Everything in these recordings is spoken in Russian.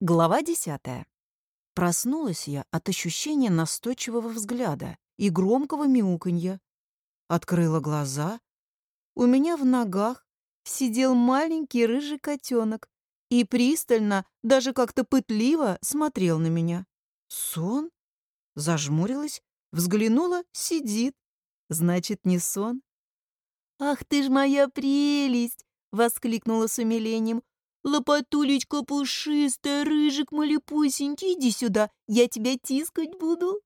Глава десятая. Проснулась я от ощущения настойчивого взгляда и громкого мяуканья. Открыла глаза. У меня в ногах сидел маленький рыжий котенок и пристально, даже как-то пытливо смотрел на меня. Сон? Зажмурилась, взглянула, сидит. Значит, не сон. «Ах ты ж моя прелесть!» — воскликнула с умилением. «Лопатулечка пушистая, рыжик малепусенький, иди сюда, я тебя тискать буду».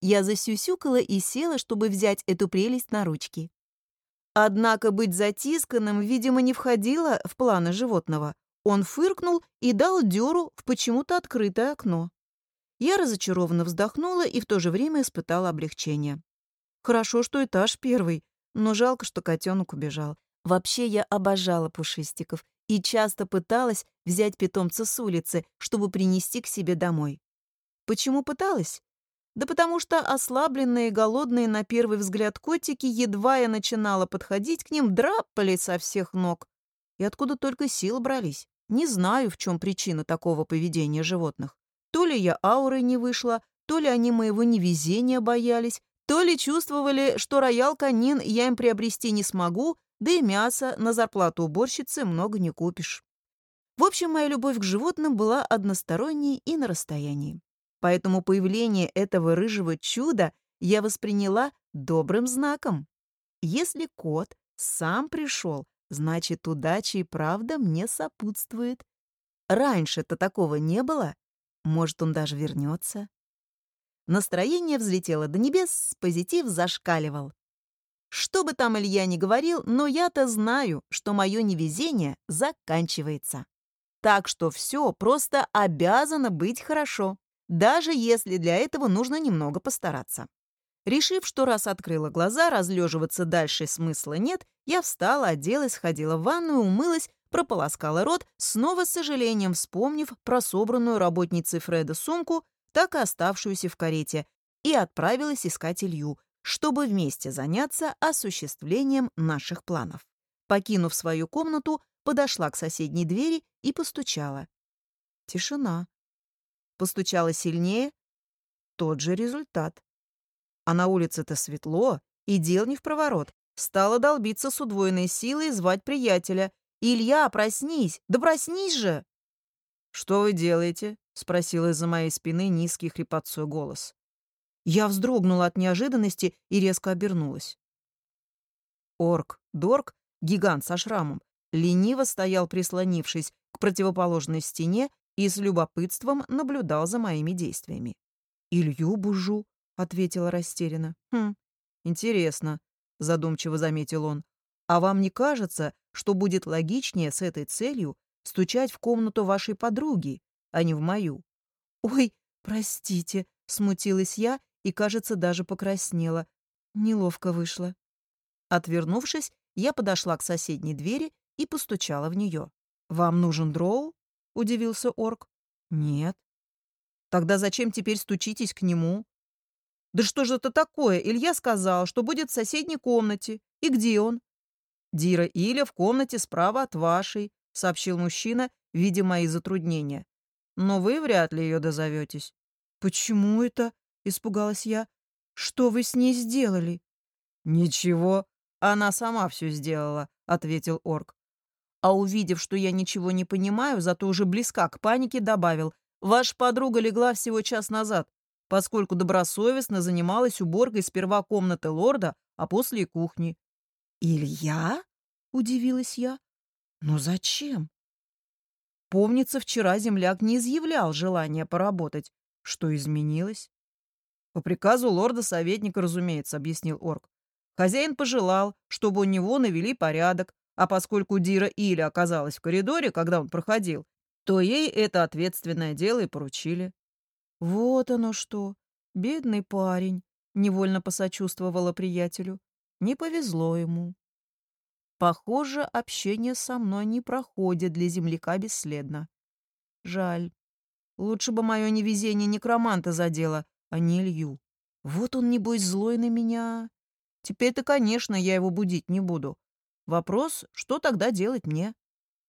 Я засюсюкала и села, чтобы взять эту прелесть на ручки. Однако быть затисканным, видимо, не входило в планы животного. Он фыркнул и дал дёру в почему-то открытое окно. Я разочарованно вздохнула и в то же время испытала облегчение. Хорошо, что этаж первый, но жалко, что котенок убежал. Вообще я обожала пушистиков и часто пыталась взять питомца с улицы, чтобы принести к себе домой. Почему пыталась? Да потому что ослабленные, голодные на первый взгляд котики, едва я начинала подходить к ним, драпали со всех ног. И откуда только сил брались. Не знаю, в чем причина такого поведения животных. То ли я аурой не вышла, то ли они моего невезения боялись, то ли чувствовали, что роял канин я им приобрести не смогу, да и мяса на зарплату уборщицы много не купишь. В общем, моя любовь к животным была односторонней и на расстоянии. Поэтому появление этого рыжего чуда я восприняла добрым знаком. Если кот сам пришел, значит, удача и правда мне сопутствует. Раньше-то такого не было. Может, он даже вернется. Настроение взлетело до небес, позитив зашкаливал. Что бы там Илья ни говорил, но я-то знаю, что мое невезение заканчивается. Так что все просто обязано быть хорошо, даже если для этого нужно немного постараться. Решив, что раз открыла глаза, разлеживаться дальше смысла нет, я встала, оделась, сходила в ванную, умылась, прополоскала рот, снова с сожалением вспомнив про собранную работницей Фреда сумку, так и оставшуюся в карете, и отправилась искать Илью, чтобы вместе заняться осуществлением наших планов. Покинув свою комнату, подошла к соседней двери и постучала. Тишина. Постучала сильнее. Тот же результат. А на улице-то светло, и дел не в проворот. Стала долбиться с удвоенной силой звать приятеля. «Илья, проснись! Да проснись же!» «Что вы делаете?» — спросил из-за моей спины низкий хрипотцой голос. Я вздрогнула от неожиданности и резко обернулась. Орк, Дорк, гигант со шрамом, лениво стоял, прислонившись к противоположной стене и с любопытством наблюдал за моими действиями. «Илью бужу», — ответила растерянно. «Хм, интересно», — задумчиво заметил он. «А вам не кажется, что будет логичнее с этой целью стучать в комнату вашей подруги, а не в мою?» «Ой, простите», — смутилась я и, кажется, даже покраснела. Неловко вышло. Отвернувшись, я подошла к соседней двери и постучала в нее. «Вам нужен дроу?» — удивился орк. «Нет». «Тогда зачем теперь стучитесь к нему?» «Да что же это такое? Илья сказал, что будет в соседней комнате. И где он?» «Дира Иля в комнате справа от вашей», — сообщил мужчина, видя мои затруднения. «Но вы вряд ли ее дозоветесь». «Почему это?» Испугалась я. «Что вы с ней сделали?» «Ничего, она сама все сделала», — ответил орк. А увидев, что я ничего не понимаю, зато уже близка к панике, добавил, «Ваша подруга легла всего час назад, поскольку добросовестно занималась уборкой сперва комнаты лорда, а после и кухни». «Илья?» — удивилась я. «Но зачем?» Помнится, вчера земляк не изъявлял желания поработать. Что изменилось? «По приказу лорда-советника, разумеется», — объяснил орк. Хозяин пожелал, чтобы у него навели порядок, а поскольку Дира Иля оказалась в коридоре, когда он проходил, то ей это ответственное дело и поручили. «Вот оно что! Бедный парень!» — невольно посочувствовала приятелю. «Не повезло ему». Похоже, общение со мной не проходит для земляка бесследно. Жаль. Лучше бы мое невезение некроманта задело, а не Илью. Вот он, небось, злой на меня. Теперь-то, конечно, я его будить не буду. Вопрос, что тогда делать мне?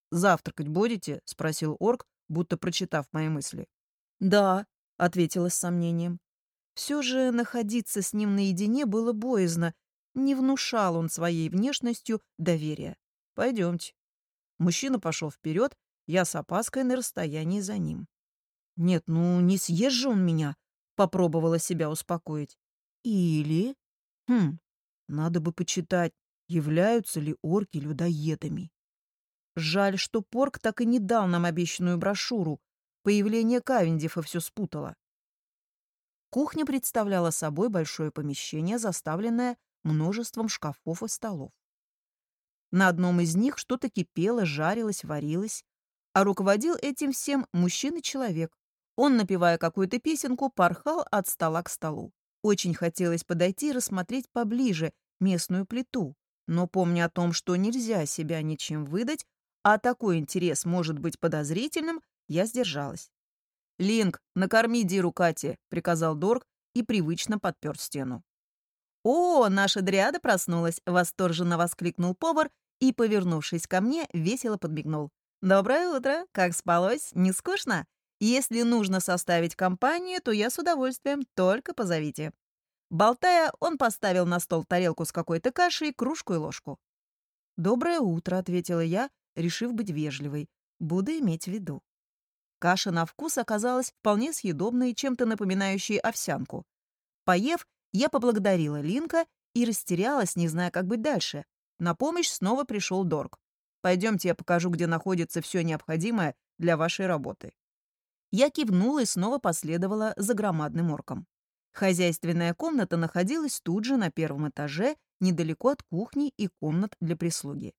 «Завтракать будете?» — спросил орк, будто прочитав мои мысли. «Да», — ответила с сомнением. Все же находиться с ним наедине было боязно, не внушал он своей внешностью доверия. Пойдемте. Мужчина пошел вперед, я с опаской на расстоянии за ним. Нет, ну не же он меня, попробовала себя успокоить. Или... Хм, надо бы почитать, являются ли орки людоедами. Жаль, что Порк так и не дал нам обещанную брошюру. Появление Кавендифа все спутало. Кухня представляла собой большое помещение, заставленное множеством шкафов и столов. На одном из них что-то кипело, жарилось, варилось, а руководил этим всем мужчина-человек. Он, напевая какую-то песенку, порхал от стола к столу. Очень хотелось подойти и рассмотреть поближе местную плиту, но, помня о том, что нельзя себя ничем выдать, а такой интерес может быть подозрительным, я сдержалась. «Линк, накорми Диру Кати», — приказал Дорг и привычно подпер стену. «О, наша дриада проснулась!» — восторженно воскликнул повар и, повернувшись ко мне, весело подмигнул. «Доброе утро! Как спалось? Не скучно? Если нужно составить компанию, то я с удовольствием, только позовите». Болтая, он поставил на стол тарелку с какой-то кашей, кружку и ложку. «Доброе утро», — ответила я, решив быть вежливой. «Буду иметь в виду». Каша на вкус оказалась вполне съедобной, чем-то напоминающей овсянку. Поев, я поблагодарила Линка и растерялась, не зная, как быть дальше. На помощь снова пришел Дорг. «Пойдемте, я покажу, где находится все необходимое для вашей работы». Я кивнула и снова последовала за громадным орком. Хозяйственная комната находилась тут же на первом этаже, недалеко от кухни и комнат для прислуги.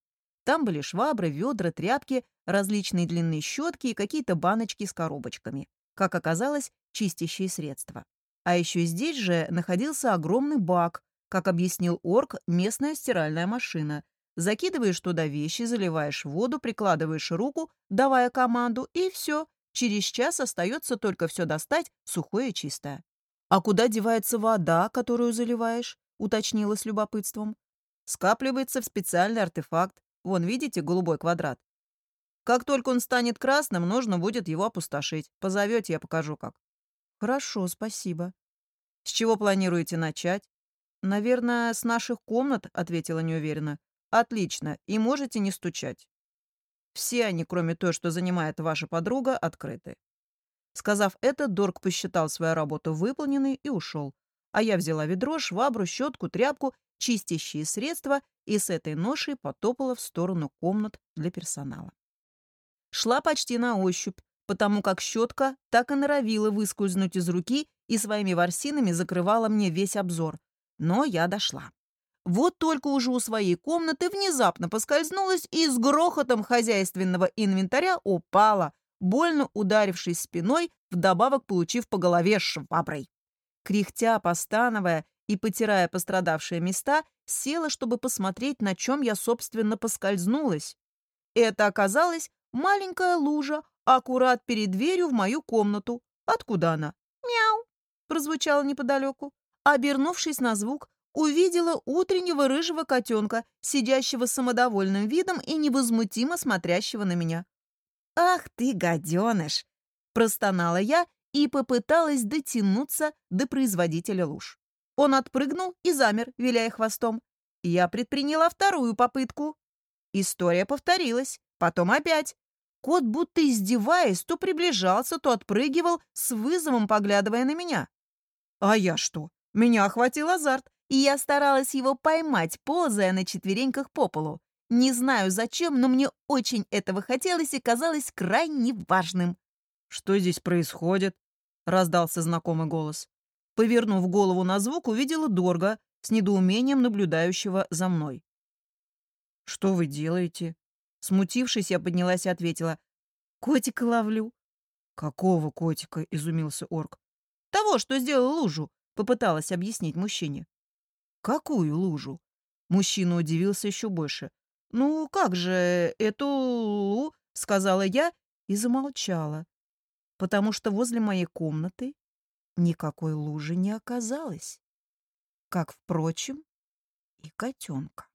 Там были швабры, ведра, тряпки, различные длинные щетки и какие-то баночки с коробочками. Как оказалось, чистящие средства. А еще здесь же находился огромный бак, как объяснил орк, местная стиральная машина. Закидываешь туда вещи, заливаешь воду, прикладываешь руку, давая команду, и все. Через час остается только все достать, сухое и чистое. «А куда девается вода, которую заливаешь?» — уточнила с любопытством. «Скапливается в специальный артефакт. Вон, видите, голубой квадрат? Как только он станет красным, нужно будет его опустошить. Позовете, я покажу как». «Хорошо, спасибо». «С чего планируете начать?» «Наверное, с наших комнат», — ответила неуверенно. «Отлично, и можете не стучать. Все они, кроме той, что занимает ваша подруга, открыты». Сказав это, Дорг посчитал свою работу выполненной и ушел. А я взяла ведро, швабру, щетку, тряпку, чистящие средства и с этой ношей потопала в сторону комнат для персонала. Шла почти на ощупь, потому как щетка так и норовила выскользнуть из руки и своими ворсинами закрывала мне весь обзор. Но я дошла. Вот только уже у своей комнаты внезапно поскользнулась и с грохотом хозяйственного инвентаря упала, больно ударившись спиной, вдобавок получив по голове шваброй. Кряхтя, постановая и, потирая пострадавшие места, села, чтобы посмотреть, на чем я, собственно, поскользнулась. Это оказалась маленькая лужа, аккурат перед дверью в мою комнату. Откуда она? «Мяу!» — прозвучало неподалеку. Обернувшись на звук, увидела утреннего рыжего котенка, сидящего с самодовольным видом и невозмутимо смотрящего на меня. «Ах ты, гаденыш!» — простонала я и попыталась дотянуться до производителя луж. Он отпрыгнул и замер, виляя хвостом. Я предприняла вторую попытку. История повторилась, потом опять. Кот, будто издеваясь, то приближался, то отпрыгивал, с вызовом поглядывая на меня. А я что? Меня охватил азарт, и я старалась его поймать, ползая на четвереньках по полу. Не знаю зачем, но мне очень этого хотелось и казалось крайне важным. «Что здесь происходит?» — раздался знакомый голос. Повернув голову на звук, увидела Дорга, с недоумением наблюдающего за мной. «Что вы делаете?» Смутившись, я поднялась и ответила. «Котика ловлю». «Какого котика?» — изумился орк. «Того, что сделал лужу», — попыталась объяснить мужчине. «Какую лужу?» Мужчина удивился еще больше. «Ну, как же, эту...» — сказала я и замолчала, потому что возле моей комнаты никакой лужи не оказалось, как, впрочем, и котенка.